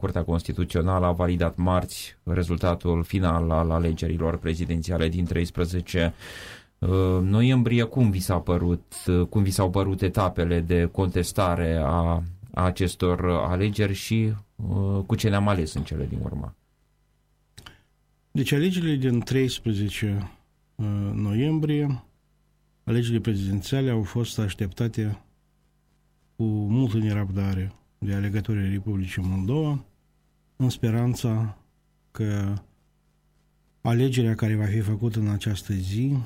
Curtea Constituțională a validat marți rezultatul final al alegerilor prezidențiale din 13 uh, noiembrie. Cum vi, s-a părut, uh, cum vi s-au părut etapele de contestare a, a acestor alegeri și uh, cu ce ne-am ales în cele din urmă? Deci alegerile din 13 noiembrie, alegerile prezidențiale au fost așteptate cu multă nerăbdare de alegătorii Republicii Moldova, în speranța că alegerea care va fi făcută în această zi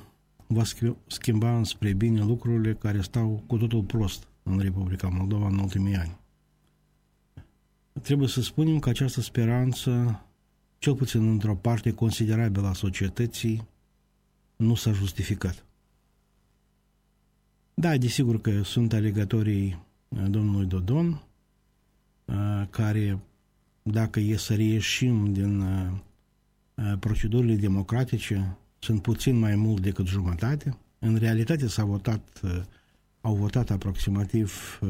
va schimba spre bine lucrurile care stau cu totul prost în Republica Moldova în ultimii ani. Trebuie să spunem că această speranță, cel puțin într-o parte considerabilă a societății, nu s-a justificat. Da, desigur că sunt alegătorii domnului Dodon, care dacă e să reieșim din uh, uh, procedurile democratice, sunt puțin mai mult decât jumătate. În realitate s-a votat, uh, au votat aproximativ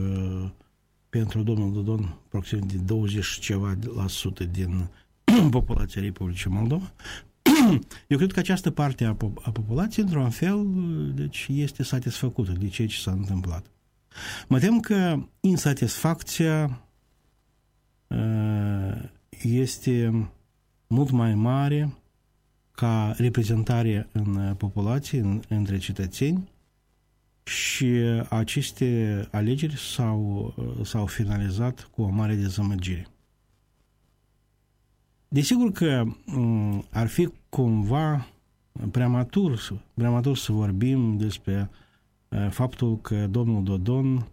pentru domnul Dodon aproximativ 20 ceva la sută din populația Republicii Moldova. Eu cred că această parte a, po- a populației, într-un fel, deci este satisfăcută de ceea ce s-a întâmplat. Mă tem că insatisfacția este mult mai mare ca reprezentare în populație, în, între cetățeni și aceste alegeri s-au, s-au finalizat cu o mare dezamăgire. Desigur că ar fi cumva preamatur, preamatur să vorbim despre faptul că domnul Dodon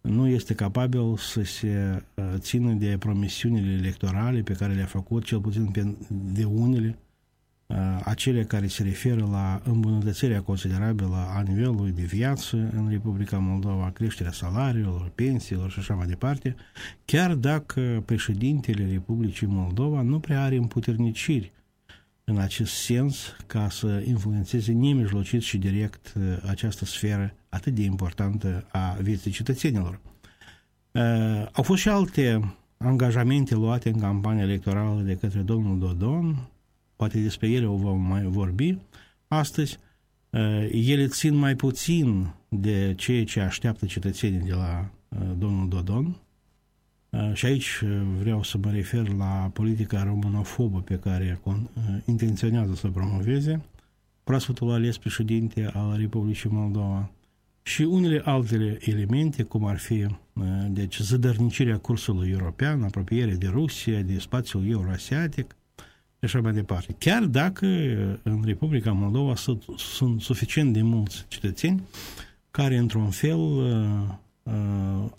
nu este capabil să se uh, țină de promisiunile electorale pe care le-a făcut, cel puțin de unele, uh, acele care se referă la îmbunătățirea considerabilă a nivelului de viață în Republica Moldova, creșterea salariilor, pensiilor și așa mai departe, chiar dacă președintele Republicii Moldova nu prea are împuterniciri în acest sens ca să influențeze nemijlocit și direct uh, această sferă atât de importantă a vieții cetățenilor. Uh, au fost și alte angajamente luate în campania electorală de către domnul Dodon, poate despre ele o vom mai vorbi astăzi. Uh, ele țin mai puțin de ceea ce așteaptă cetățenii de la domnul Dodon, Uh, și aici uh, vreau să mă refer la politica românofobă pe care uh, intenționează să promoveze proaspătul ales președinte al Republicii Moldova și unele altele elemente, cum ar fi deci, zădărnicirea cursului european, apropiere de Rusia, de spațiul euroasiatic și așa mai departe. Chiar dacă în Republica Moldova sunt, sunt suficient de mulți cetățeni care, într-un fel,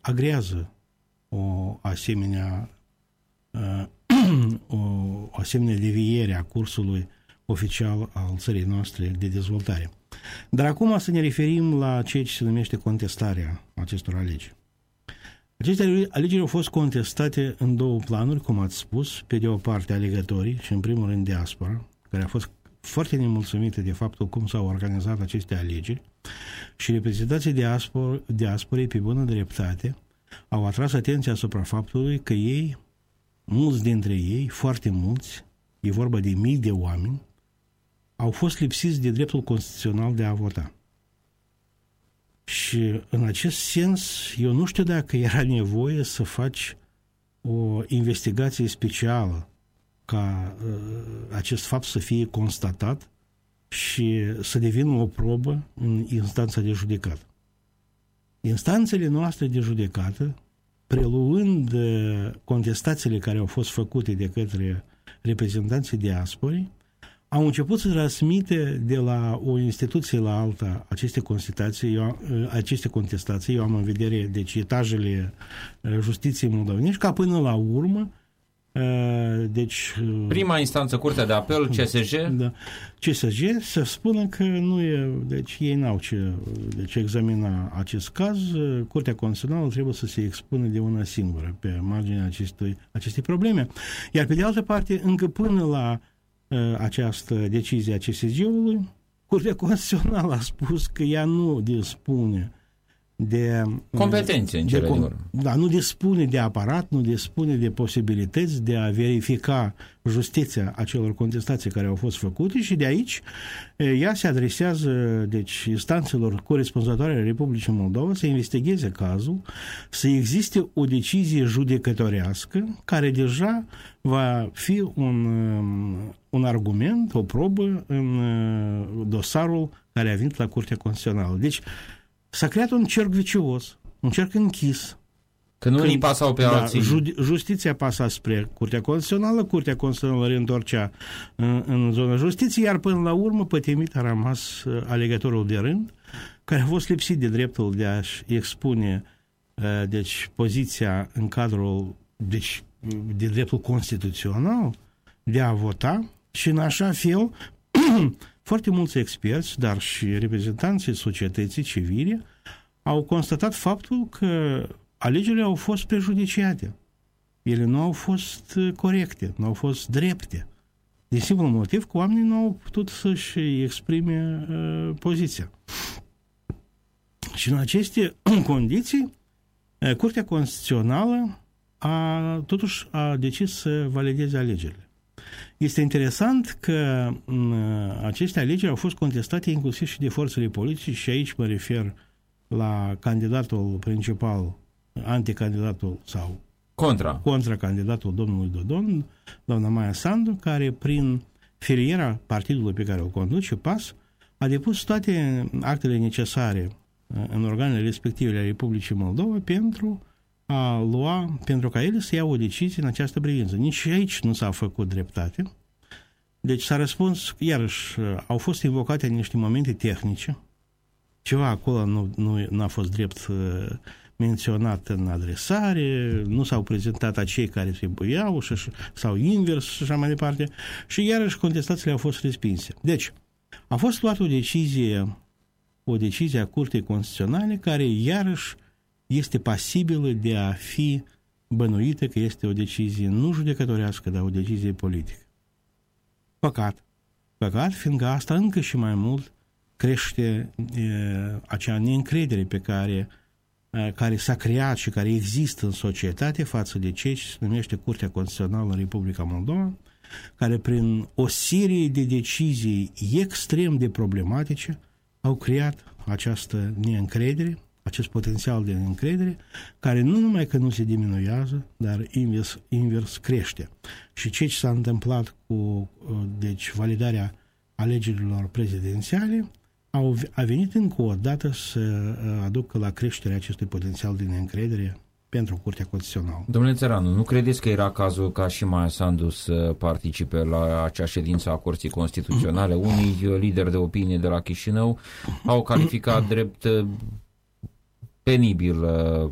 agrează o asemenea uh, o asemenea deviere a cursului oficial al țării noastre de dezvoltare. Dar acum să ne referim la ceea ce se numește contestarea acestor alegeri. Aceste alegeri au fost contestate în două planuri, cum ați spus, pe de o parte alegătorii și în primul rând diaspora, care a fost foarte nemulțumită de faptul cum s-au organizat aceste alegeri și reprezentații diaspor, diasporei pe bună dreptate au atras atenția asupra faptului că ei, mulți dintre ei, foarte mulți, e vorba de mii de oameni, au fost lipsiți de dreptul constituțional de a vota. Și în acest sens, eu nu știu dacă era nevoie să faci o investigație specială ca uh, acest fapt să fie constatat și să devină o probă în instanța de judecată. Instanțele noastre de judecată, preluând uh, contestațiile care au fost făcute de către reprezentanții diasporii, au început să transmite de la o instituție la alta aceste contestații, eu, uh, aceste contestații, eu am în vedere deci etajele uh, justiției moldovenești, ca până la urmă Uh, deci, uh, Prima instanță, Curtea de Apel, CSG? Da, CSG să spună că nu e, deci ei n-au ce deci examina acest caz, Curtea Constituțională trebuie să se expună de una singură pe marginea acestui, acestei probleme. Iar pe de altă parte, încă până la uh, această decizie a CSG-ului, Curtea Constituțională a spus că ea nu dispune de... Competențe, în cele de, din urmă. Da, nu dispune de aparat, nu dispune de posibilități de a verifica justiția acelor contestații care au fost făcute și de aici ea se adresează deci, instanțelor corespunzătoare ale Republicii Moldova să investigheze cazul, să existe o decizie judecătorească care deja va fi un, un argument, o probă în dosarul care a venit la Curtea Constituțională. Deci, S-a creat un cerc vicios, un cerc închis. Că nu îi pasau pe da, alții. Justiția pasa spre Curtea Constituțională, Curtea Constituțională reîntorcea în, în zona justiției, iar până la urmă pătimit a rămas uh, alegătorul de rând, care a fost lipsit de dreptul de a-și expune uh, deci, poziția în cadrul deci, de dreptul constituțional de a vota și în așa fel Foarte mulți experți, dar și reprezentanții societății civile, au constatat faptul că alegerile au fost prejudiciate. Ele nu au fost corecte, nu au fost drepte. Din simplu motiv că oamenii nu au putut să-și exprime uh, poziția. Și în aceste condiții, uh, Curtea Constituțională a, totuși a decis să valideze alegerile. Este interesant că aceste alegeri au fost contestate inclusiv și de forțele politice și aici mă refer la candidatul principal, anticandidatul sau contra, contra candidatul domnului Dodon, doamna Maia Sandu, care prin filiera partidului pe care o conduce, PAS, a depus toate actele necesare în organele respective ale Republicii Moldova pentru a lua, pentru ca ele să ia o decizie în această privință. Nici aici nu s-a făcut dreptate. Deci s-a răspuns, iarăși, au fost invocate niște momente tehnice, ceva acolo nu, nu, nu a fost drept uh, menționat în adresare, nu s-au prezentat acei care trebuiau și, sau invers și așa mai departe și iarăși contestațiile au fost respinse. Deci, a fost luată o decizie o decizie a Curții Constituționale care iarăși este pasibilă de a fi bănuită că este o decizie nu judecătorească, dar o decizie politică. Păcat. Păcat, fiindcă asta încă și mai mult crește e, acea neîncredere pe care, e, care s-a creat și care există în societate față de cei ce se numește Curtea Constituțională în Republica Moldova, care prin o serie de decizii extrem de problematice au creat această neîncredere acest potențial de încredere, care nu numai că nu se diminuează, dar invers, invers crește. Și ce s-a întâmplat cu uh, deci, validarea alegerilor prezidențiale au, a venit încă o dată să uh, aducă la creșterea acestui potențial de neîncredere pentru Curtea Constituțională. Domnule Țăranu, nu credeți că era cazul ca și Maia Sandu să participe la acea ședință a Curții Constituționale? Unii lideri de opinie de la Chișinău au calificat drept penibil uh,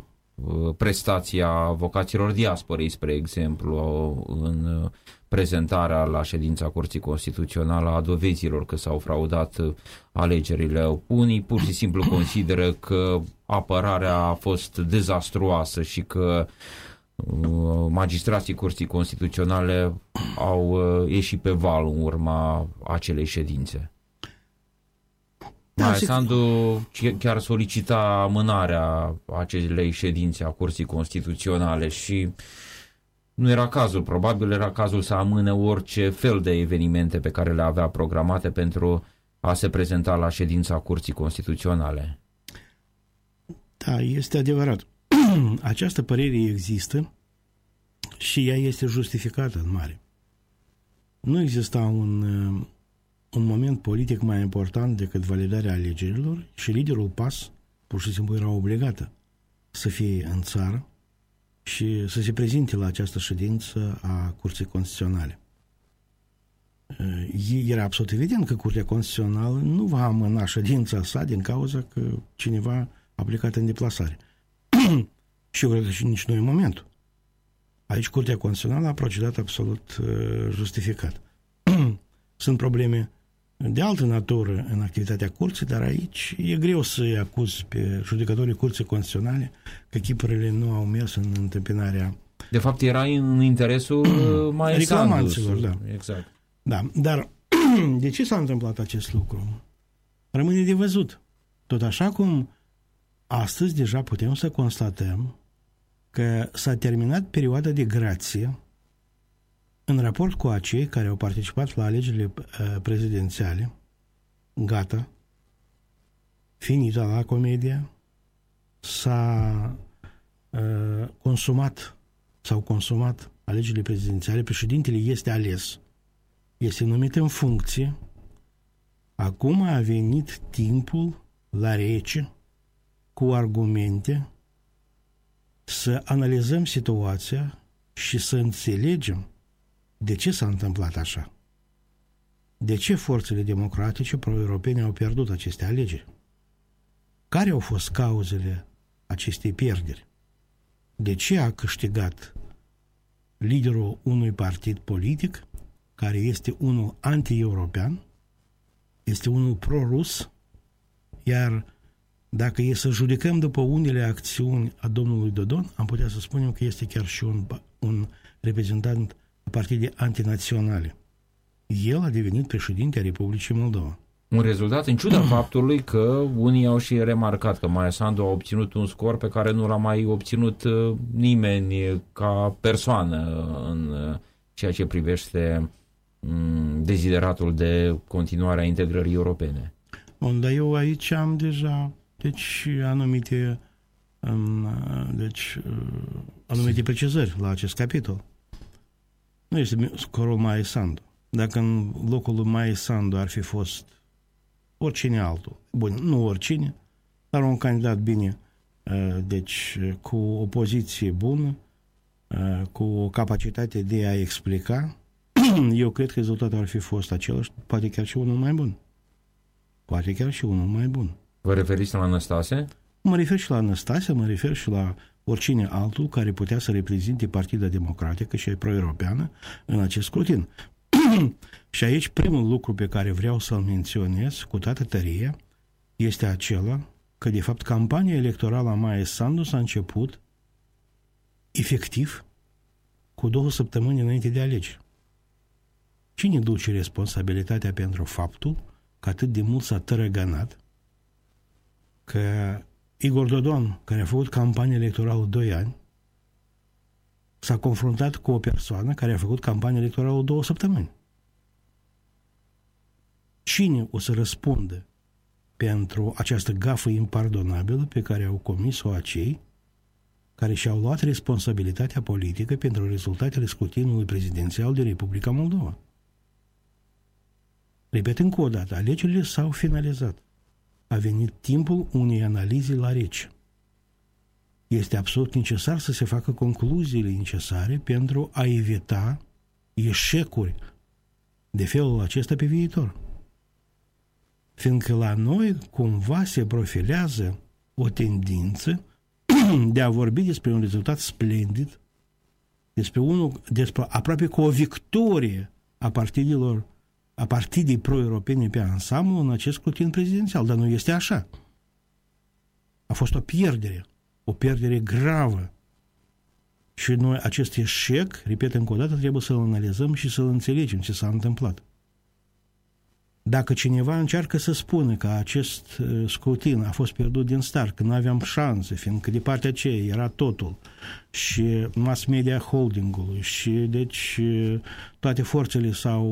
prestația avocaților diasporei, spre exemplu, în prezentarea la ședința Curții Constituționale a dovezilor că s-au fraudat alegerile. Unii pur și simplu consideră că apărarea a fost dezastruoasă și că uh, magistrații Curții Constituționale au uh, ieșit pe val în urma acelei ședințe. Da, Sandu chiar solicita amânarea acelei ședințe a Curții Constituționale și nu era cazul, probabil era cazul să amâne orice fel de evenimente pe care le avea programate pentru a se prezenta la ședința Curții Constituționale. Da, este adevărat. Această părere există și ea este justificată în mare. Nu exista un un moment politic mai important decât validarea alegerilor și liderul PAS pur și simplu era obligată să fie în țară și să se prezinte la această ședință a Curții Constituționale. Era absolut evident că Curtea Constituțională nu va amâna ședința sa din cauza că cineva a plecat în deplasare. și eu cred că și nici nu e momentul. Aici Curtea Constituțională a procedat absolut justificat. Sunt probleme de altă natură în activitatea curții, dar aici e greu să-i acuz pe judecătorii curții constituționale că chipurile nu au mers în întâmpinarea de fapt, era în interesul mai reclamanților, da. Exact. Da, dar de ce s-a întâmplat acest lucru? Rămâne de văzut. Tot așa cum astăzi deja putem să constatăm că s-a terminat perioada de grație în raport cu acei care au participat la alegerile uh, prezidențiale. Gata. Finita la comedia. S-a uh, consumat s-au consumat alegerile prezidențiale, președintele este ales, este numit în funcție, acum a venit timpul la rece, cu argumente, să analizăm situația și să înțelegem de ce s-a întâmplat așa. De ce forțele democratice pro-europene au pierdut aceste alegeri? Care au fost cauzele acestei pierderi? De ce a câștigat liderul unui partid politic care este unul anti-european, este unul pro-rus, iar dacă e să judecăm după unele acțiuni a domnului Dodon, am putea să spunem că este chiar și un, un reprezentant a partide antinaționale. El a devenit președinte a Republicii Moldova. Un rezultat în ciuda faptului că unii au și remarcat că Maia Sandu a obținut un scor pe care nu l-a mai obținut uh, nimeni ca persoană în uh, ceea ce privește mm, dezideratul de continuare a integrării europene. Bun, dar eu aici am deja deci anumite um, deci uh, anumite precizări la acest capitol. Nu este scorul Mai Sandu. Dacă în locul lui Mai Sandu ar fi fost oricine altul. Bun, nu oricine, dar un candidat bine, uh, deci cu o poziție bună, uh, cu o capacitate de a explica, eu cred că rezultatul ar fi fost același, poate chiar și unul mai bun. Poate chiar și unul mai bun. Vă referiți la Anastase? Mă refer și la Anastase, mă refer și la oricine altul care putea să reprezinte Partida Democratică și pro-europeană în acest scrutin. și aici primul lucru pe care vreau să-l menționez cu toată tărie este acela că, de fapt, campania electorală a Maia Sandu s-a început efectiv cu două săptămâni înainte de alegeri. Cine duce responsabilitatea pentru faptul că atât de mult s-a tărăgănat că Igor Dodon, care a făcut campanie electorală 2 ani, s-a confruntat cu o persoană care a făcut campanie electorală două săptămâni. Cine o să răspundă pentru această gafă impardonabilă pe care au comis-o acei care și-au luat responsabilitatea politică pentru rezultatele scrutinului prezidențial de Republica Moldova? Repet încă o dată, alegerile s-au finalizat. A venit timpul unei analize la rece este absolut necesar să se facă concluziile necesare pentru a evita eșecuri de felul acesta pe viitor. Fiindcă la noi cumva se profilează o tendință de a vorbi despre un rezultat splendid, despre, unul, despre aproape cu o victorie a partidelor, a partidei pro-europene pe ansamblu în acest scrutin prezidențial, dar nu este așa. A fost o pierdere o pierdere gravă. Și noi acest eșec, repet încă o dată, trebuie să-l analizăm și să-l înțelegem ce s-a întâmplat. Dacă cineva încearcă să spună că acest uh, scrutin a fost pierdut din start, că nu aveam șanse, fiindcă de partea aceea era totul, și mass media holdingului, și deci uh, toate forțele sau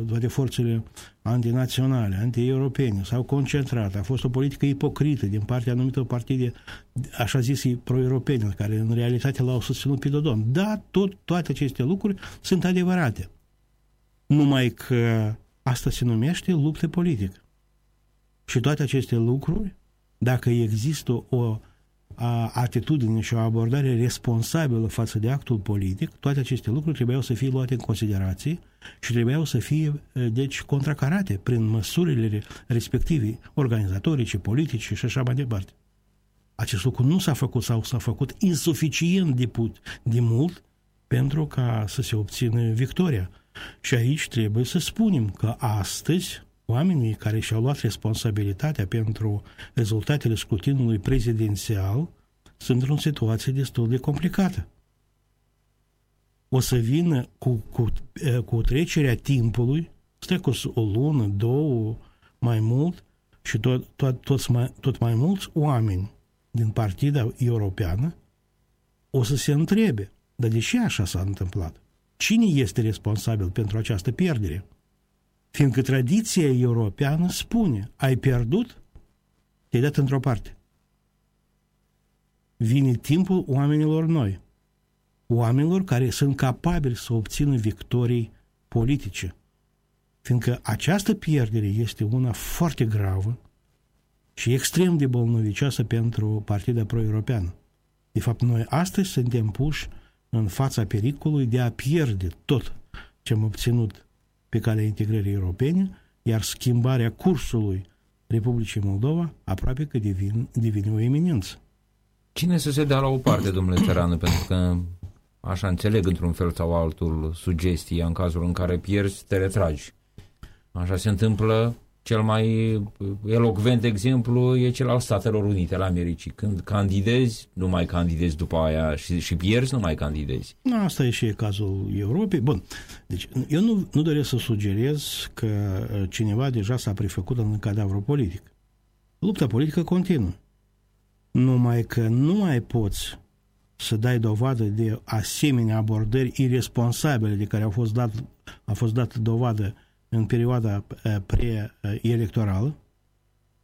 uh, toate forțele antinaționale, anti-europene s-au concentrat. A fost o politică ipocrită din partea anumitor partide, așa zis, pro-europene, care în realitate l-au susținut pe Dodon. Da, tot, toate aceste lucruri sunt adevărate. Numai că Asta se numește luptă politică. Și toate aceste lucruri, dacă există o a, atitudine și o abordare responsabilă față de actul politic, toate aceste lucruri trebuiau să fie luate în considerație și trebuiau să fie, deci, contracarate prin măsurile respective, organizatorice, politice și așa mai departe. Acest lucru nu s-a făcut sau s-a făcut insuficient de, put, de mult pentru ca să se obțină victoria. Și aici trebuie să spunem că astăzi oamenii care și-au luat responsabilitatea pentru rezultatele scrutinului prezidențial sunt într-o situație destul de complicată. O să vină cu, cu, cu trecerea timpului, cu o lună, două, mai mult, și tot, tot, toți mai, tot mai mulți oameni din partida europeană o să se întrebe, dar de ce așa s-a întâmplat? Cine este responsabil pentru această pierdere? Fiindcă tradiția europeană spune, ai pierdut, te-ai dat într-o parte. Vine timpul oamenilor noi, oamenilor care sunt capabili să obțină victorii politice. Fiindcă această pierdere este una foarte gravă și extrem de bolnovicioasă pentru Partida Pro-Europeană. De fapt, noi astăzi suntem puși în fața pericolului de a pierde tot ce am obținut pe calea integrării europene, iar schimbarea cursului Republicii Moldova aproape că devine, devine o eminență. Cine să se dea la o parte, domnule Țărană, pentru că așa înțeleg într-un fel sau altul sugestia în cazul în care pierzi, te retragi. Așa se întâmplă cel mai elocvent exemplu e cel al Statelor Unite ale Americii. Când candidezi, nu mai candidezi după aia și, și pierzi, nu mai candidezi. Nu, asta e și cazul Europei. Bun, deci eu nu, nu doresc să sugerez că uh, cineva deja s-a prefăcut în cadavru politic. Lupta politică continuă. Numai că nu mai poți să dai dovadă de asemenea abordări irresponsabile de care au fost dat, a fost dat dovadă în perioada uh, preelectorală,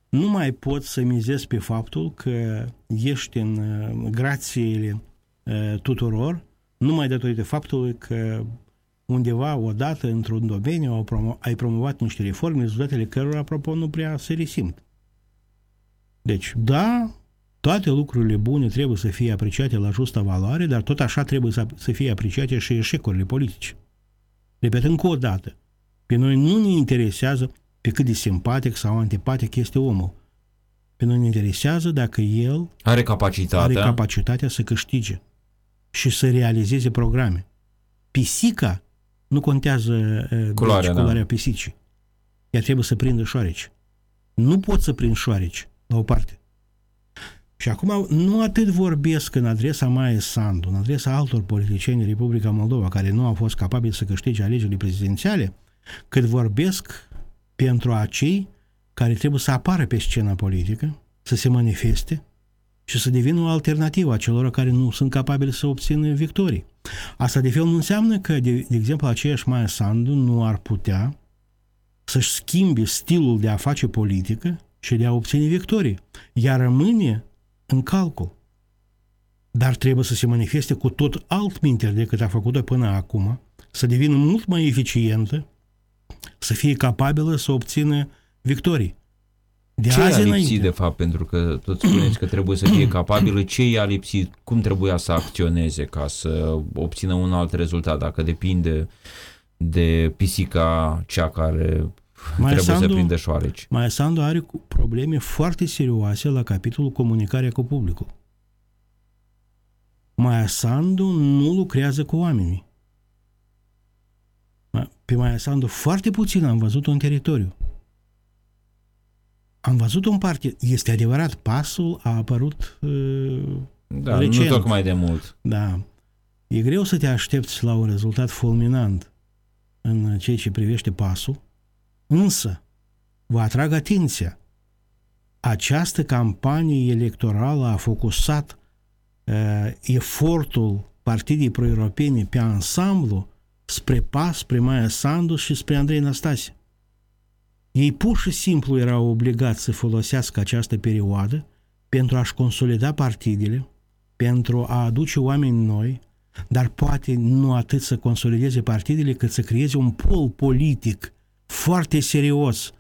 nu mai pot să mizez pe faptul că ești în uh, grațiile uh, tuturor, numai datorită faptului că undeva, odată, într-un domeniu, ai promovat niște reforme, rezultatele cărora, apropo, nu prea se resimt. Deci, da, toate lucrurile bune trebuie să fie apreciate la justă valoare, dar tot așa trebuie să, să fie apreciate și eșecurile politice. Repet încă o dată, pe noi nu ne interesează pe cât de simpatic sau antipatic este omul. Pe noi ne interesează dacă el are capacitatea, are capacitatea să câștige și să realizeze programe. Pisica nu contează culoarea, deci, culoarea da. pisicii. Ea trebuie să prindă șoareci. Nu pot să prind șoareci, la o parte. Și acum nu atât vorbesc în adresa Maia Sandu, în adresa altor politicieni din Republica Moldova care nu au fost capabili să câștige alegerile prezidențiale, cât vorbesc pentru acei care trebuie să apară pe scena politică, să se manifeste și să devină o alternativă a celor care nu sunt capabili să obțină victorii. Asta de fel nu înseamnă că, de, de exemplu, aceeași Maia Sandu nu ar putea să-și schimbe stilul de a face politică și de a obține victorii. Ea rămâne în calcul. Dar trebuie să se manifeste cu tot alt minter decât a făcut-o până acum, să devină mult mai eficientă să fie capabilă să obțină victorii. De ce azi a lipsit, înainte. de fapt, pentru că tot spuneți că trebuie să fie capabilă, ce i-a lipsit, cum trebuia să acționeze ca să obțină un alt rezultat, dacă depinde de pisica cea care mai trebuie Sandu, să prinde șoareci. Mai Sandu are probleme foarte serioase la capitolul comunicarea cu publicul. Mai Sandu nu lucrează cu oamenii. Pe Maia Sandu foarte puțin am văzut-o în teritoriu. Am văzut-o în parte. Este adevărat, pasul a apărut uh, da, recent. nu tocmai de mult. Da. E greu să te aștepți la un rezultat fulminant în ceea ce privește pasul, însă vă atrag atenția. Această campanie electorală a focusat uh, efortul Partidii Pro-Europene pe ansamblu spre PAS, spre Maia Sandu și spre Andrei Năstase. Ei pur și simplu erau obligați să folosească această perioadă pentru a-și consolida partidele, pentru a aduce oameni noi, dar poate nu atât să consolideze partidele, cât să creeze un pol politic foarte serios,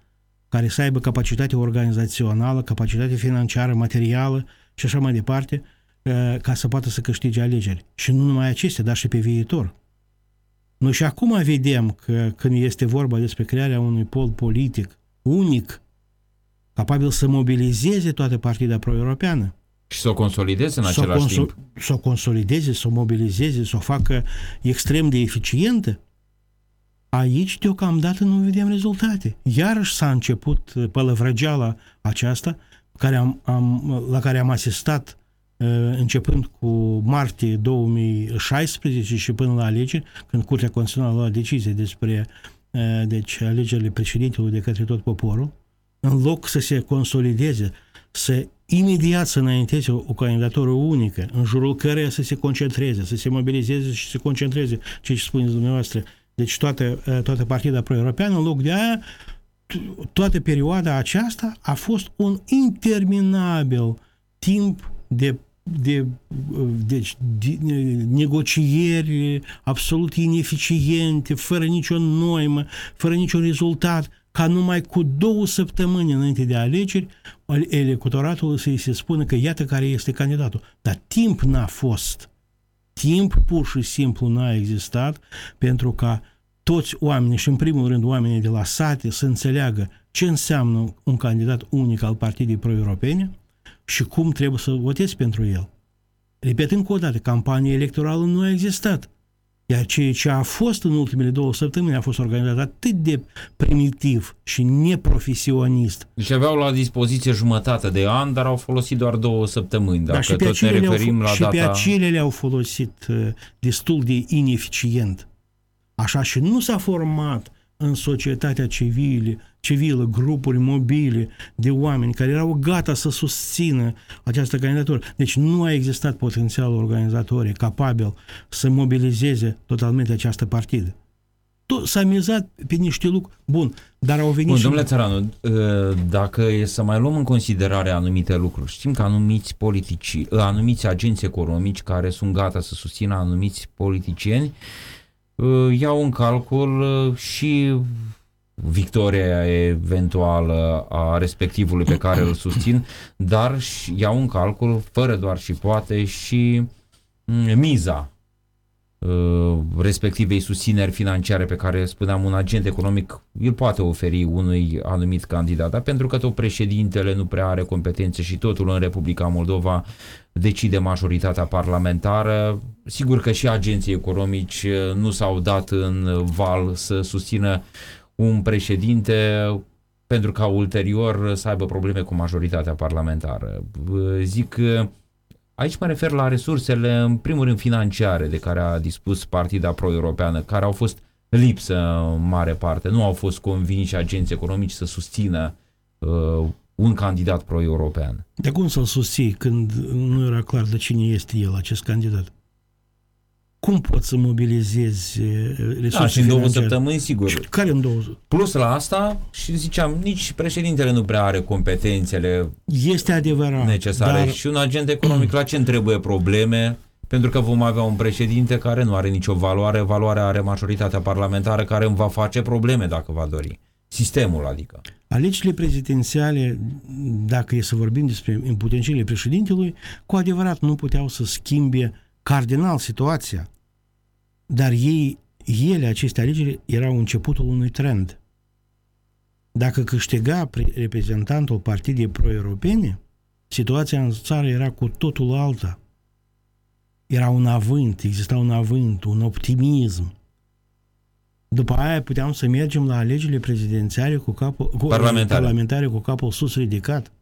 care să aibă capacitate organizațională, capacitate financiară, materială și așa mai departe, eh, ca să poată să câștige alegeri. Și nu numai acestea, dar și pe viitor. Noi și acum vedem că când este vorba despre crearea unui pol politic unic, capabil să mobilizeze toată partida pro-europeană, și să o consolideze în același conso- timp. Să o consolideze, să o mobilizeze, să o facă extrem de eficientă. Aici, deocamdată, nu vedem rezultate. Iarăși s-a început pălăvrăgeala aceasta care am, am, la care am asistat Uh, începând cu martie 2016 și până la alegeri, când Curtea Constituțională a luat decizie despre uh, deci, alegerile președintelui de către tot poporul, în loc să se consolideze, să imediat să înainteze o, o candidatură unică, în jurul căreia să se concentreze, să se mobilizeze și să se concentreze, ce spuneți dumneavoastră, deci toată, toată partida pro-europeană, în loc de aia, toată perioada aceasta a fost un interminabil timp de de, deci, de negocieri absolut ineficiente, fără nicio noimă, fără niciun rezultat, ca numai cu două săptămâni înainte de alegeri, electoratul să-i se spună că iată care este candidatul. Dar timp n-a fost. Timp pur și simplu n-a existat pentru ca toți oamenii și în primul rând oamenii de la sate să înțeleagă ce înseamnă un candidat unic al Partidului Pro-Europene și cum trebuie să votezi pentru el. Repet încă o dată, campania electorală nu a existat. Iar ceea ce a fost în ultimele două săptămâni a fost organizat atât de primitiv și neprofesionist. Deci aveau la dispoziție jumătate de an, dar au folosit doar două săptămâni. Dacă da, tot ne referim la și data... Și pe acelea le-au folosit uh, destul de ineficient. Așa și nu s-a format în societatea civilă, civilă, grupuri mobile de oameni care erau gata să susțină această candidatură. Deci nu a existat potențial organizatorii capabil să mobilizeze totalmente această partidă. Tot s-a mizat pe niște lucruri. Bun, dar au venit Bun, și... domnule Țăranu, ă, dacă e să mai luăm în considerare anumite lucruri, știm că anumiți politici, anumiți agenți economici care sunt gata să susțină anumiți politicieni, Uh, iau în calcul uh, și victoria eventuală a respectivului pe care îl susțin, dar iau în calcul, fără doar și poate, și mm, miza. uh, respectivei susțineri financiare pe care, spuneam, un agent economic îl poate oferi unui anumit candidat, dar pentru că tot președintele nu prea are competențe și totul în Republica Moldova decide majoritatea parlamentară. Sigur că și agenții economici uh, nu s-au dat în val să susțină un președinte pentru ca ulterior să aibă probleme cu majoritatea parlamentară. Zic că aici mă refer la resursele, în primul rând financiare, de care a dispus Partida Pro-Europeană, care au fost lipsă în mare parte. Nu au fost convinși agenții economici să susțină uh, un candidat pro-european. De cum să-l susții când nu era clar de cine este el, acest candidat? Cum poți să mobilizezi resurse da, și în două săptămâni, sigur. Și care în două Plus la asta, și ziceam, nici președintele nu prea are competențele este adevărat, necesare. Dar... Și un agent economic, la ce trebuie probleme? Pentru că vom avea un președinte care nu are nicio valoare, valoarea are majoritatea parlamentară care îmi va face probleme dacă va dori. Sistemul, adică. Alegerile prezidențiale, dacă e să vorbim despre imputențiile președintelui, cu adevărat nu puteau să schimbe cardinal situația. Dar ei, ele, aceste alegeri, erau începutul unui trend. Dacă câștiga reprezentantul partidei pro-europene, situația în țară era cu totul alta. Era un avânt, exista un avânt, un optimism, după aia puteam să mergem la alegerile prezidențiale cu capul, cu, parlamentare. parlamentare cu capul sus ridicat.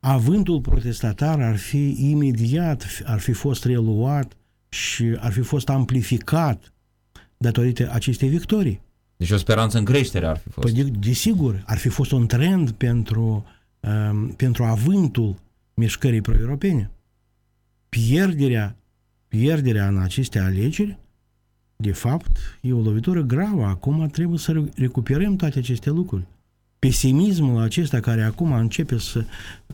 Avântul protestatar ar fi imediat, ar fi fost reluat și ar fi fost amplificat datorită acestei victorii. Deci o speranță în creștere ar fi fost. Păi, desigur, ar fi fost un trend pentru, um, pentru avântul mișcării pro-europene. Pierderea, pierderea în aceste alegeri de fapt, e o lovitură gravă. Acum trebuie să recuperăm toate aceste lucruri. Pesimismul acesta care acum începe să,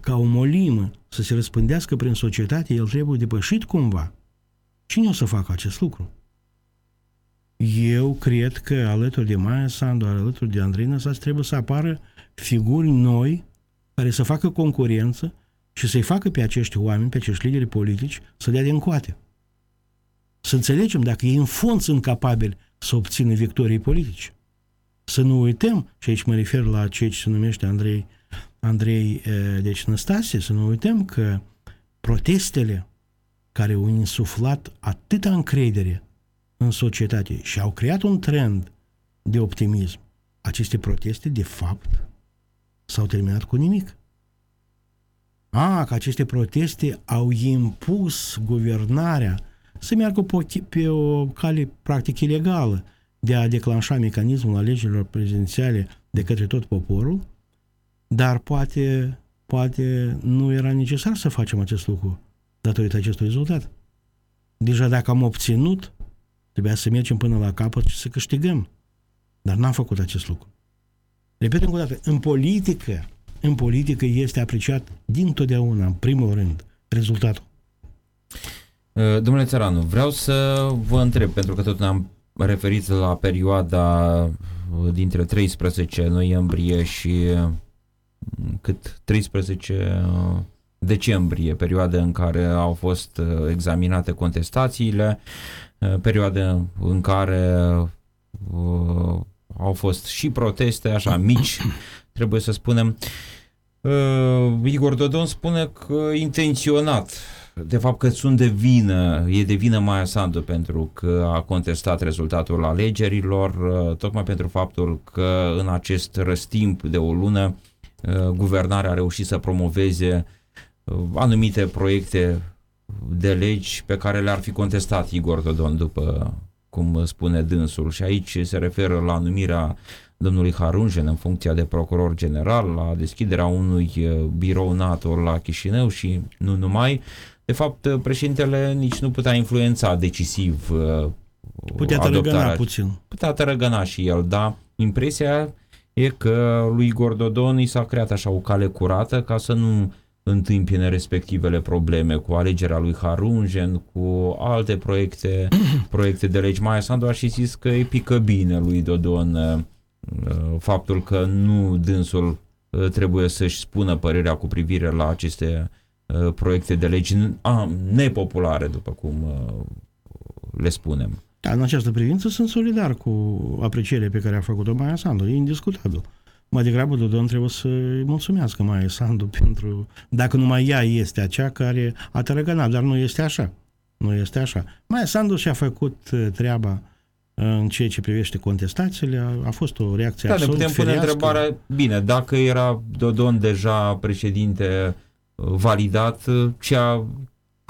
ca o molimă, să se răspândească prin societate, el trebuie depășit cumva. Cine o să facă acest lucru? Eu cred că alături de Maia Sandu, alături de Andrei Năsas, trebuie să apară figuri noi care să facă concurență și să-i facă pe acești oameni, pe acești lideri politici, să dea din coate să înțelegem dacă ei în fond sunt capabili să obțină victorii politice. Să nu uităm, și aici mă refer la ceea ce se numește Andrei, Andrei deci Năstase, să nu uităm că protestele care au insuflat atâta încredere în societate și au creat un trend de optimism, aceste proteste, de fapt, s-au terminat cu nimic. A, că aceste proteste au impus guvernarea să meargă pe o cale practic ilegală de a declanșa mecanismul alegerilor prezidențiale de către tot poporul, dar poate, poate nu era necesar să facem acest lucru datorită acestui rezultat. Deja dacă am obținut, trebuia să mergem până la capăt și să câștigăm. Dar n-am făcut acest lucru. Repet încă o dată, în politică, în politică este apreciat din totdeauna, în primul rând, rezultatul. Uh, domnule Țăranu, vreau să vă întreb, pentru că tot ne-am referit la perioada uh, dintre 13 noiembrie și uh, cât 13 decembrie, perioada în care au fost examinate contestațiile, perioada în care au fost și proteste, așa, mici, trebuie să spunem. Igor Dodon spune că intenționat de fapt că sunt de vină, e de vină Maia Sandu pentru că a contestat rezultatul alegerilor, uh, tocmai pentru faptul că în acest răstimp de o lună uh, guvernarea a reușit să promoveze uh, anumite proiecte de legi pe care le-ar fi contestat Igor Dodon după cum spune dânsul. Și aici se referă la numirea domnului Harunjen în funcția de procuror general, la deschiderea unui birou NATO la Chișinău și nu numai, de fapt, președintele nici nu putea influența decisiv uh, Putea tărăgăna puțin. Putea tărăgăna și el, dar impresia e că lui Igor Dodon i s-a creat așa o cale curată ca să nu întâmpine respectivele probleme cu alegerea lui Harunjen, cu alte proiecte, proiecte de legi. Mai Sandu a și zis că îi pică bine lui Dodon uh, faptul că nu dânsul uh, trebuie să-și spună părerea cu privire la aceste Uh, proiecte de legi a, nepopulare, după cum uh, le spunem. Da, în această privință sunt solidar cu aprecierea pe care a făcut-o Maia Sandu, e indiscutabil. Mai degrabă Dodon trebuie să mulțumească Maia Sandu pentru, dacă numai ea este acea care a tărăgănat, dar nu este așa. Nu este așa. Maia Sandu și-a făcut uh, treaba în ceea ce privește contestațiile, a, a fost o reacție da, absolut ne putem pune întrebarea, bine, dacă era Dodon deja președinte validat ce a,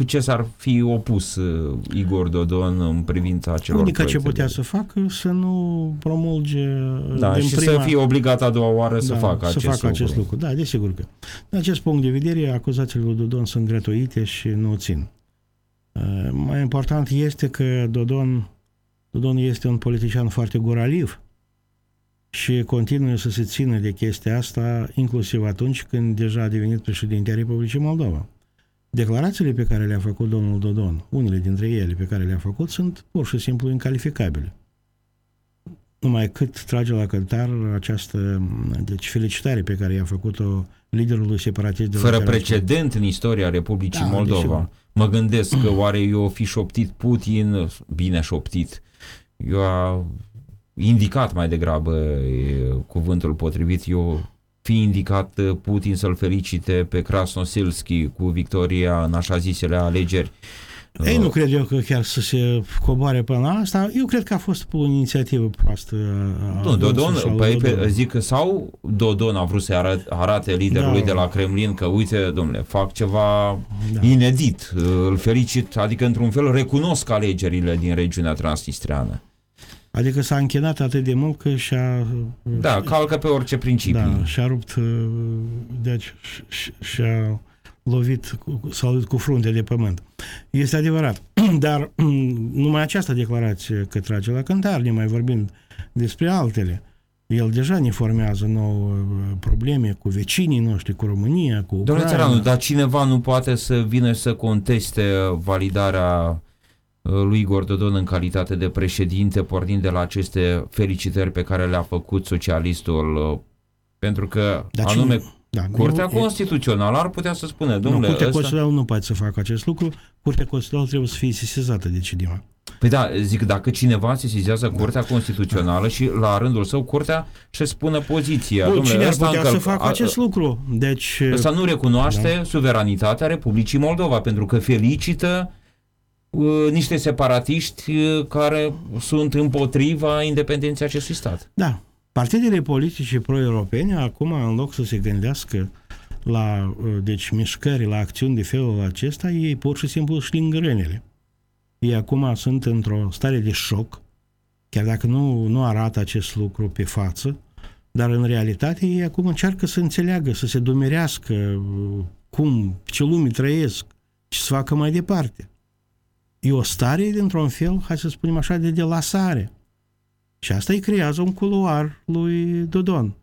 cu ce s-ar fi opus uh, Igor Dodon în privința celor Unica ce putea de... să facă să nu promulge uh, da, din și prima... să fie obligat a doua oară da, să facă să acest facă lucru. acest lucru. Da, desigur că. Din acest punct de vedere, acuzațiile lui Dodon sunt gratuite și nu țin. Uh, mai important este că Dodon, Dodon este un politician foarte guraliv și continuă să se țină de chestia asta, inclusiv atunci când deja a devenit președinte a Republicii Moldova. Declarațiile pe care le-a făcut domnul Dodon, unele dintre ele pe care le-a făcut, sunt pur și simplu incalificabile. Numai cât trage la cântar această deci, felicitare pe care i-a făcut-o liderului separatist. De Fără precedent în istoria Republicii da, Moldova. Desigur. Mă gândesc că oare eu fi șoptit Putin, bine șoptit, eu a indicat mai degrabă e, cuvântul potrivit, eu fi indicat uh, Putin să-l felicite pe Krasnosilski cu victoria în așa zisele alegeri. Ei, nu uh, cred eu că chiar să se coboare până la asta. Eu cred că a fost o inițiativă proastă. Nu, Dodon, păi, Dodon. zic că sau Dodon a vrut să arate, arate liderului da. de la Kremlin că, uite, domnule, fac ceva da. inedit, îl felicit, adică într-un fel recunosc alegerile din regiunea transnistreană. Adică s-a închinat atât de mult că și-a... Da, calcă pe orice principii. Da, și-a rupt, uh, deci și-a lovit, s-a lovit cu frunte de pământ. Este adevărat. Dar numai această declarație că trage la cântar, ne mai vorbind despre altele. El deja ne formează nouă uh, probleme cu vecinii noștri, cu România, cu Ucraina. Domnule Țăranu, dar cineva nu poate să vină să conteste validarea Uh, lui Igor Dodon în calitate de președinte, pornind de la aceste felicitări pe care le-a făcut socialistul, uh, pentru că Dar anume cine? Da, Curtea eu, Constituțională ar putea să spună, domnule, nu, Curtea ăsta... Constituțională nu poate să facă acest lucru, Curtea Constituțională trebuie să fie sesizată de cineva. Păi da, zic, dacă cineva sesizează da. Curtea Constituțională da. și la rândul său Curtea și spună poziția. Bun, domnule, cine ar putea încăl... să facă acest lucru? Deci... Ăsta nu recunoaște da. suveranitatea Republicii Moldova, pentru că felicită Uh, niște separatiști uh, care sunt împotriva independenței acestui stat. Da. Partidele politice pro-europene, acum, în loc să se gândească la uh, deci, mișcări, la acțiuni de felul acesta, ei pur și simplu își rânele. Ei acum sunt într-o stare de șoc, chiar dacă nu, nu arată acest lucru pe față, Dar în realitate ei acum încearcă să înțeleagă, să se dumerească cum, ce lume trăiesc și să facă mai departe. E o stare, dintr-un fel, hai să spunem așa, de delasare. Și asta îi creează un culoar lui Dodon.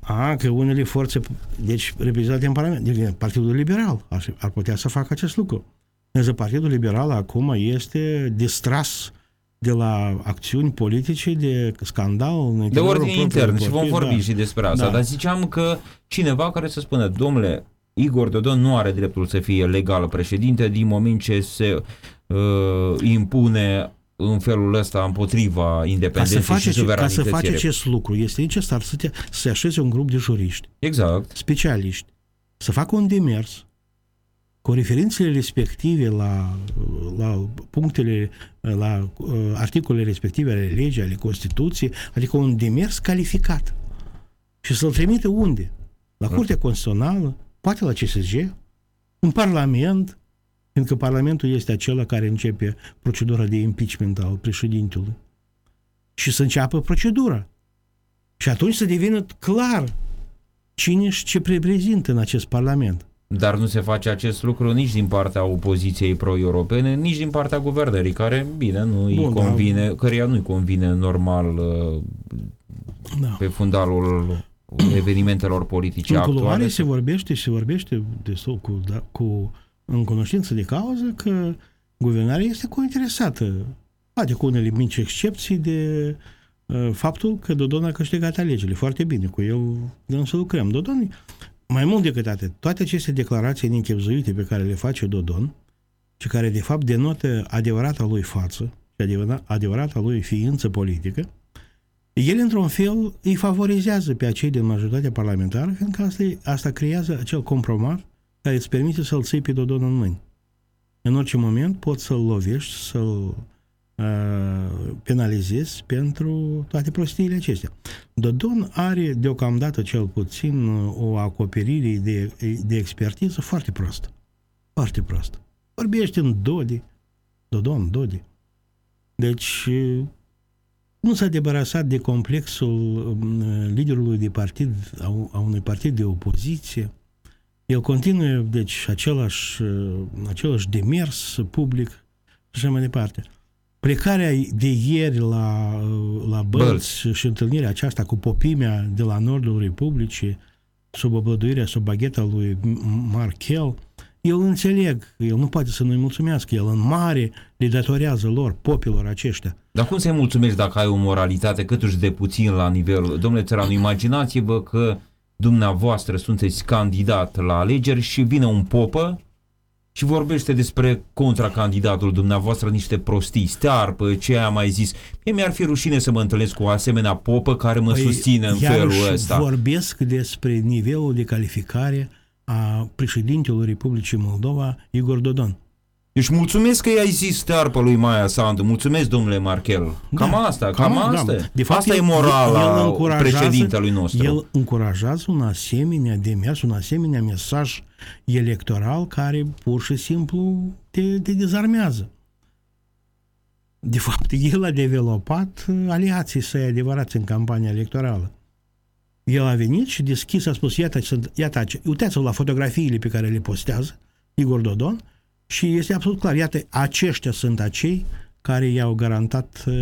A, că unele forțe, deci reprezentate în Parlament, deci Partidul Liberal ar, ar putea să facă acest lucru. Însă Partidul Liberal acum este distras de la acțiuni politice, de scandal. În de ordine intern și vom vorbi da. și despre asta. Da. Dar ziceam că cineva care să spună, domnule, Igor Dodon nu are dreptul să fie legal președinte din moment ce se uh, impune în felul ăsta împotriva independenței ca să și suveranității. Ca să faci acest lucru, este necesar să, te, să se așeze un grup de juriști, exact. specialiști, să facă un demers cu referințele respective la, la punctele, la uh, articolele respective ale legii, ale Constituției, adică un demers calificat. Și să-l trimite unde? La Curtea Constituțională, poate la CSG, în Parlament, fiindcă Parlamentul este acela care începe procedura de impeachment al președintelui. Și să înceapă procedura. Și atunci să devină clar cine și ce reprezintă în acest Parlament. Dar nu se face acest lucru nici din partea opoziției pro-europene, nici din partea guvernării, care, bine, nu îi da. convine, da. căreia nu-i convine normal uh, da. pe fundalul evenimentelor politice în actuale. se vorbește se vorbește de, cu, da, cu în cunoștință de cauză că guvernarea este cointeresată, poate cu unele mici excepții de uh, faptul că Dodon a câștigat alegerile. Foarte bine, cu el dăm să lucrăm. Dodon mai mult decât atât, toate aceste declarații nechepzuite pe care le face Dodon și care de fapt denotă adevărata lui față și adevărata lui ființă politică, el într-un fel îi favorizează pe acei din majoritatea parlamentară, fiindcă asta, asta creează acel compromat care îți permite să-l ții pe Dodon în mâini. În orice moment poți să-l lovești, să-l uh, penalizezi pentru toate prostiile acestea. Dodon are deocamdată cel puțin o acoperire de, de expertiză foarte prostă. Foarte prostă. Vorbește în Dodi. Dodon, Dodi. Deci nu s-a debarasat de complexul liderului de partid, a unui partid de opoziție. El continuă, deci, același, același demers public și așa mai departe. Plecarea de ieri la, la Bălți Bălți și întâlnirea aceasta cu popimea de la nordul Republicii, sub oblăduirea, sub bagheta lui Markel, eu înțeleg, el nu poate să nu-i mulțumească, el în mare le datorează lor, popilor aceștia. Dar cum să-i mulțumești dacă ai o moralitate câtuși de puțin la nivel... Domnule Țăranu, imaginați-vă că dumneavoastră sunteți candidat la alegeri și vine un popă și vorbește despre contracandidatul dumneavoastră niște prostii, stearpă, ce am mai zis. Mie mi-ar fi rușine să mă întâlnesc cu o asemenea popă care mă păi, susține în felul ăsta. vorbesc despre nivelul de calificare a președintelui Republicii Moldova, Igor Dodon. Deci mulțumesc că i-ai zis stearpă lui Maia Sandu. Mulțumesc, domnule Markel. Cam da, asta, cam, cam asta. Da. De fapt, asta el, e morala președintelui nostru. El încurajează un asemenea demers, un asemenea mesaj electoral care pur și simplu te, te dezarmează. De fapt, el a developat aliații săi adevărați în campania electorală. El a venit și deschis a spus, iată, iată uitați-vă la fotografiile pe care le postează Igor Dodon și este absolut clar, iată, aceștia sunt acei care i-au garantat uh,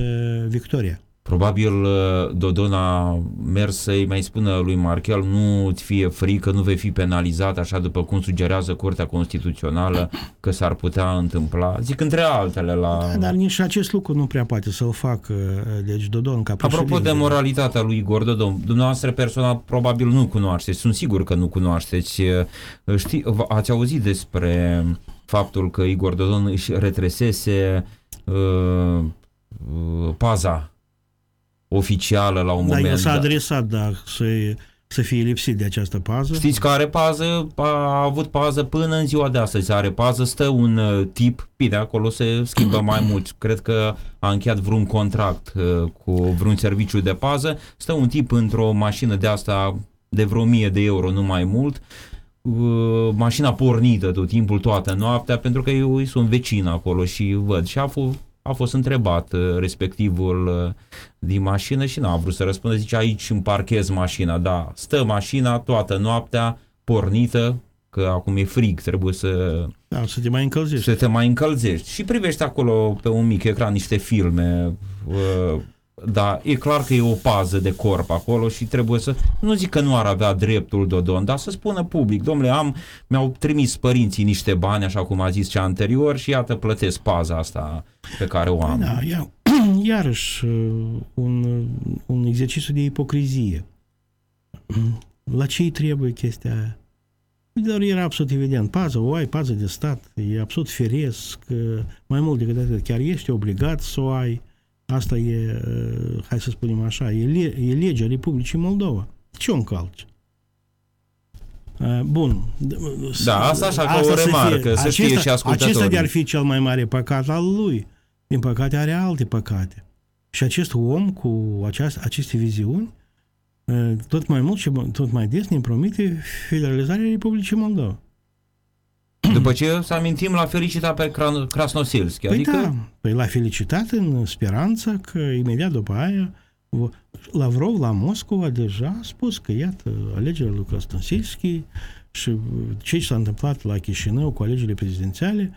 victoria. Probabil uh, Dodon a mers să-i mai spună lui Markel nu-ți fie frică, nu vei fi penalizat așa după cum sugerează Curtea Constituțională că s-ar putea întâmpla. Zic între altele la... Da, dar nici acest lucru nu prea poate să-l facă deci Dodon ca Apropo de moralitatea lui Igor Dodon, dumneavoastră personal probabil nu cunoașteți, sunt sigur că nu cunoașteți. Știi, ați auzit despre faptul că Igor Dodon își retresese uh, uh, paza oficială la un da, moment. El s-a adresat, da, să, să fie lipsit de această pază. Știți că are pază, a avut pază până în ziua de astăzi. Are pază, stă un uh, tip, bine, acolo se schimbă mai mult. Cred că a încheiat vreun contract uh, cu vreun serviciu de pază. Stă un tip într-o mașină de asta de vreo mie de euro, nu mai mult, uh, mașina pornită tot timpul, toată noaptea, pentru că eu sunt vecin acolo și văd. Și a, a fost întrebat respectivul din mașină și n-a vrut să răspundă. Zice, aici îmi parchez mașina. Da, stă mașina toată noaptea pornită, că acum e frig, trebuie să... Da, să te mai încălzești. Să te mai încălzești. Și privești acolo pe un mic ecran niște filme, uh, da, e clar că e o pază de corp acolo și trebuie să, nu zic că nu ar avea dreptul Dodon, dar să spună public, domnule, am, mi-au trimis părinții niște bani, așa cum a zis cea anterior și iată plătesc paza asta pe care o am. Da, ia, iarăși uh, un, un exercițiu de ipocrizie. La ce trebuie chestia aia? Dar era absolut evident. Pază, o ai, pază de stat, e absolut firesc, mai mult decât atât, chiar ești obligat să o ai. Asta e, hai să spunem așa, e, le, e legea Republicii Moldova. Ce o încalci? Bun. Da, asta așa ca o remarcă, să, fie, să știe acesta, și ascultătorii. Acesta de-ar fi cel mai mare păcat al lui. Din păcate are alte păcate. Și acest om cu aceast, aceste viziuni tot mai mult și tot mai des ne promite federalizarea Republicii Moldova. După ce să amintim la felicitat pe Krasnosilski. Păi adică... da, păi l-a felicitat în speranța că imediat după aia Lavrov la Moscova deja a spus că iată alegerea lui Krasnosilski și ce s-a întâmplat la Chișinău cu alegerile prezidențiale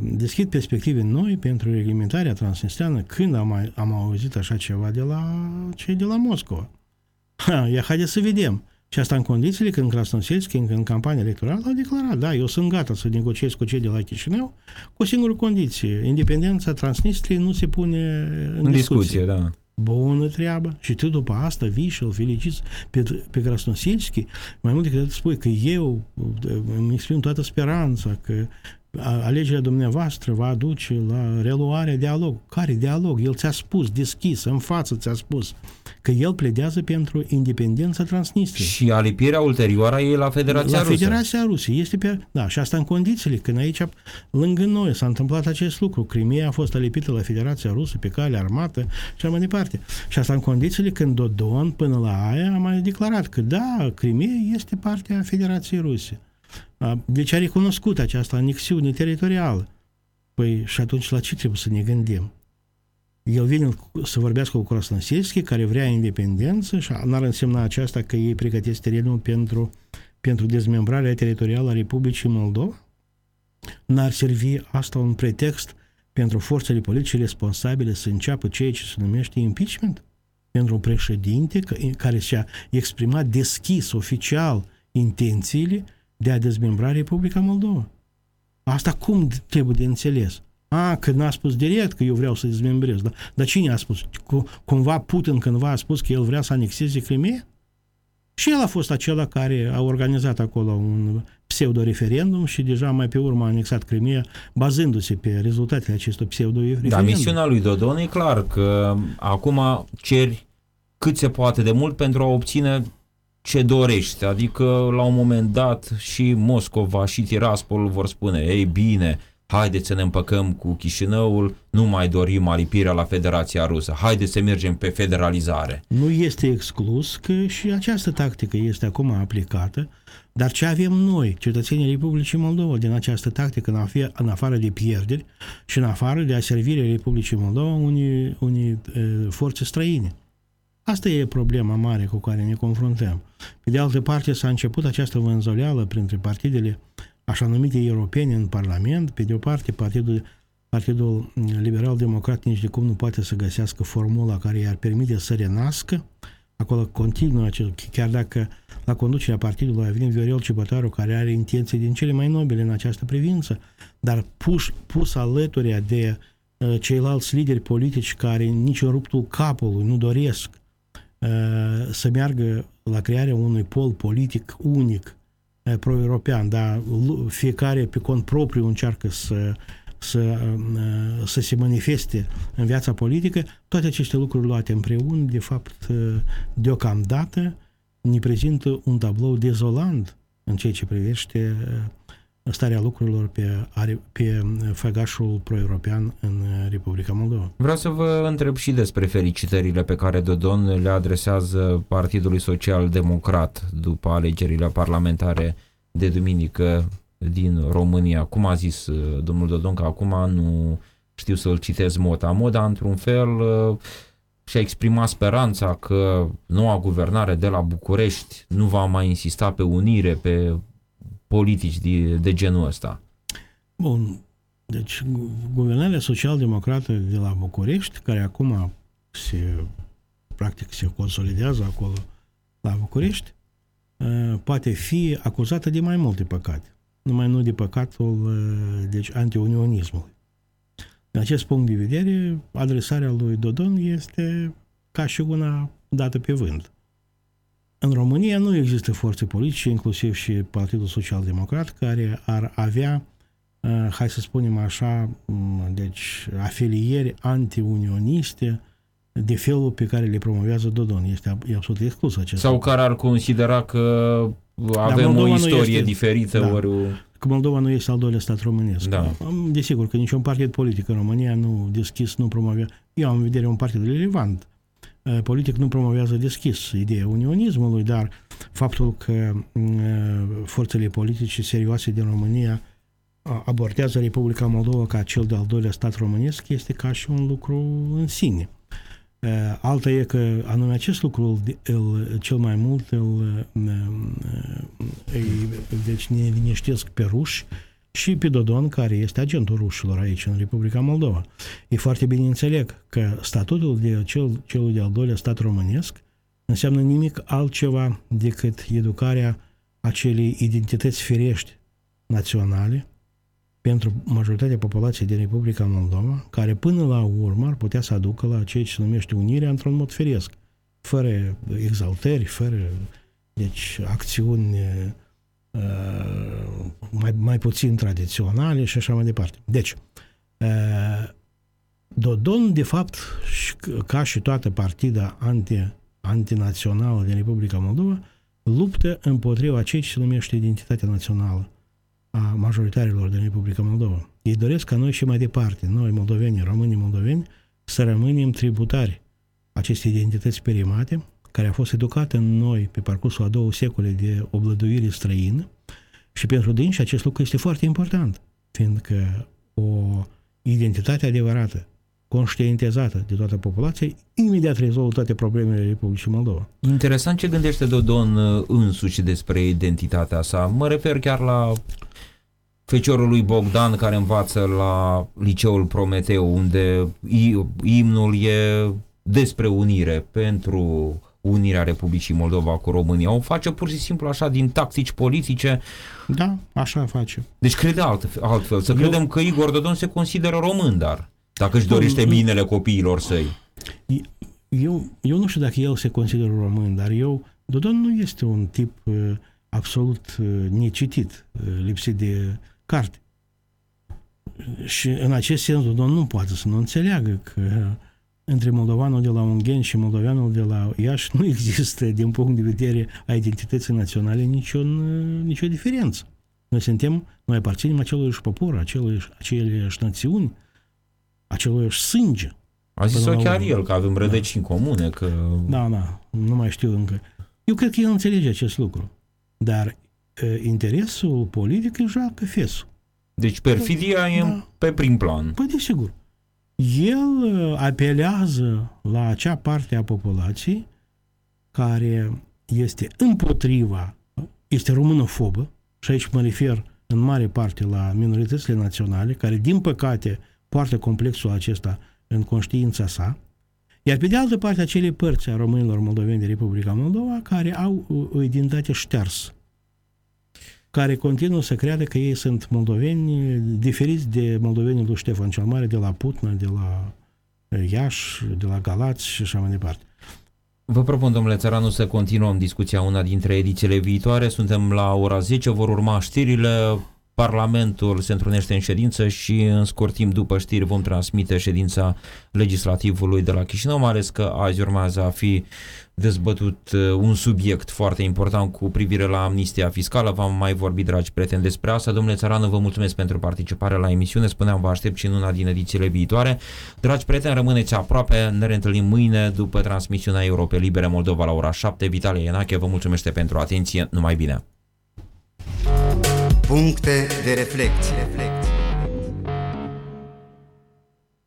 deschid perspective noi pentru reglementarea transnistriană când am, am auzit așa ceva de la cei de la Moscova. Ha, ia haideți să vedem. Și asta în condițiile când Krasnoselski, în, în campania electorală, a declarat, da, eu sunt gata să negociez cu cei de la Chișinău cu o singură condiție. Independența Transnistriei nu se pune în, în discuție. discuție da. Bună treabă. Și tu după asta vii și îl feliciți pe, pe Krasnoselski. Mai mult decât spui că eu îmi exprim toată speranța că alegerea dumneavoastră va aduce la reluarea dialog. Care dialog? El ți-a spus deschis, în față ți-a spus că el pledează pentru independența Transnistriei. Și alipirea ulterioară e la Federația la Rusă. La Federația Rusă. Este pe, da, și asta în condițiile când aici, lângă noi, s-a întâmplat acest lucru. Crimea a fost alipită la Federația Rusă pe cale armată și mai departe. Și asta în condițiile când Dodon, până la aia, a mai declarat că da, Crimea este partea Federației Ruse. Deci a recunoscut această anexiune teritorială. Păi și atunci la ce trebuie să ne gândim? El vine să vorbească cu Krasnoselski, care vrea independență și n-ar însemna aceasta că ei pregătesc terenul pentru, pentru dezmembrarea teritorială a Republicii Moldova? N-ar servi asta un pretext pentru forțele politice responsabile să înceapă ceea ce se numește impeachment? Pentru un președinte care și-a exprimat deschis, oficial, intențiile de a dezmembra Republica Moldova. Asta cum trebuie de înțeles? A, că n-a spus direct că eu vreau să dezmembrez. Dar, dar cine a spus? Cumva Putin cândva a spus că el vrea să anexeze Crimea? Și el a fost acela care a organizat acolo un pseudo-referendum și deja mai pe urmă a anexat Crimea bazându-se pe rezultatele acestui pseudo-referendum. Da, misiunea lui Dodon e clar că acum ceri cât se poate de mult pentru a obține ce dorești. Adică la un moment dat și Moscova și Tiraspol vor spune, ei bine, haideți să ne împăcăm cu Chișinăul, nu mai dorim alipirea la Federația Rusă, haideți să mergem pe federalizare. Nu este exclus că și această tactică este acum aplicată, dar ce avem noi, cetățenii Republicii Moldova, din această tactică, în, af- în afară de pierderi și în afară de aservirea Republicii Moldova unii, unii e, forțe străine? Asta e problema mare cu care ne confruntăm. Pe de altă parte, s-a început această vânzoleală printre partidele așa numite europene în Parlament. Pe de o parte, Partidul, Partidul Liberal-Democrat nici de cum nu poate să găsească formula care i-ar permite să renască. Acolo continuă acel, chiar dacă la conducerea partidului a venit Viorel Cibătaru, care are intenții din cele mai nobile în această privință, dar pus, pus alături de uh, ceilalți lideri politici care nici în ruptul capului nu doresc uh, să meargă la crearea unui pol politic unic pro-european, dar fiecare pe cont propriu încearcă să, să, să se manifeste în viața politică, toate aceste lucruri luate împreună, de fapt, deocamdată, ne prezintă un tablou dezolant în ceea ce privește starea lucrurilor pe, pe făgașul pro-european în Republica Moldova. Vreau să vă întreb și despre felicitările pe care Dodon le adresează Partidului Social Democrat după alegerile parlamentare de duminică din România. Cum a zis uh, domnul Dodon că acum nu știu să-l citesc Mota. Moda, într-un fel, și-a exprimat speranța că noua guvernare de la București nu va mai insista pe unire, pe politici de, de genul ăsta. Bun. Deci, guvernarea social-democrată de la București, care acum se, practic, se consolidează acolo la București, ă, poate fi acuzată de mai multe păcate. Numai nu de păcatul, ă, deci, antiunionismului. Din acest punct de vedere, adresarea lui Dodon este ca și una dată pe vânt. În România nu există forțe politice, inclusiv și Partidul Social Democrat, care ar avea, uh, hai să spunem așa, mm, deci afilieri antiunioniste de felul pe care le promovează Dodon. Este e absolut exclus acest Sau care ar considera că avem o istorie este, diferită, da. ori că Moldova nu este al doilea stat românesc. Da. Desigur că niciun partid politic în România nu deschis, nu promovează. Eu am în vedere un partid relevant. Uh, politic nu promovează deschis ideea unionismului, dar faptul că uh, forțele politice serioase din România uh, abordează Republica Moldova ca cel de-al doilea stat românesc este ca și un lucru în sine. Alta e că anume acest lucru îl, cel mai mult îl, îi, deci ne liniștesc pe ruși și pe Dodon, care este agentul rușilor aici, în Republica Moldova. E foarte bine înțeleg că statutul de cel, celul de-al doilea stat românesc înseamnă nimic altceva decât educarea acelei identități firești naționale, pentru majoritatea populației din Republica Moldova, care până la urmă ar putea să aducă la ceea ce se numește unirea într-un mod firesc, fără exaltări, fără deci, acțiuni uh, mai, mai puțin tradiționale și așa mai departe. Deci, uh, Dodon, de fapt, ca și toată partida anti, antinațională din Republica Moldova, luptă împotriva ceea ce se numește identitatea națională a majoritarilor din Republica Moldova. Ei doresc ca noi și mai departe, noi moldoveni, românii moldoveni, să rămânem tributari acestei identități perimate, care a fost educată în noi pe parcursul a două secole de oblăduire străină și pentru dânsi acest lucru este foarte important, fiindcă o identitate adevărată, conștientizată de toată populația, imediat rezolvă toate problemele Republicii Moldova. Interesant ce gândește Dodon uh, însuși despre identitatea sa. Mă refer chiar la feciorul lui Bogdan care învață la liceul Prometeu, unde imnul e despre unire pentru unirea Republicii Moldova cu România. O face pur și simplu așa din tactici politice. Da, așa face. Deci crede alt, altfel. Să Eu... credem că Igor Dodon se consideră român, dar dacă își dorește binele copiilor săi. Eu, eu nu știu dacă el se consideră român, dar eu, Dodon nu este un tip uh, absolut uh, necitit, uh, lipsit de carte. Și în acest sens, Dodon nu poate să nu înțeleagă că între moldovanul de la Ungheni și moldoveanul de la Iași nu există, din punct de vedere a identității naționale, nicio, nicio diferență. Noi suntem, noi aparținem acelui popor, acelui, aceleași națiuni, acelui sânge. A zis-o chiar el, că avem rădăcini da. comune, că... Da, da, nu mai știu încă. Eu cred că el înțelege acest lucru. Dar interesul politic îi joacă fesul. Deci perfidia da. e pe prim plan. Păi desigur. El apelează la acea parte a populației care este împotriva, este românofobă, și aici mă refer în mare parte la minoritățile naționale, care din păcate poartă complexul acesta în conștiința sa, iar pe de altă parte acele părți a românilor moldoveni de Republica Moldova care au o identitate ștearsă, care continuă să creadă că ei sunt moldoveni diferiți de moldovenii lui Ștefan cel Mare, de la Putna, de la Iași, de la Galați și așa mai departe. Vă propun, domnule Țăranu, să continuăm discuția una dintre edițiile viitoare. Suntem la ora 10, vor urma știrile. Parlamentul se întrunește în ședință și în scurt timp după știri vom transmite ședința legislativului de la Chișinău, mai ales că azi urmează a fi dezbătut uh, un subiect foarte important cu privire la amnistia fiscală. V-am mai vorbit, dragi prieteni, despre asta. Domnule Țărană, vă mulțumesc pentru participare la emisiune. Spuneam, vă aștept și în una din edițiile viitoare. Dragi prieteni, rămâneți aproape. Ne reîntâlnim mâine după transmisiunea Europe Libere Moldova la ora 7. Vitalie Ienache vă mulțumește pentru atenție. Numai bine! Puncte de reflecție.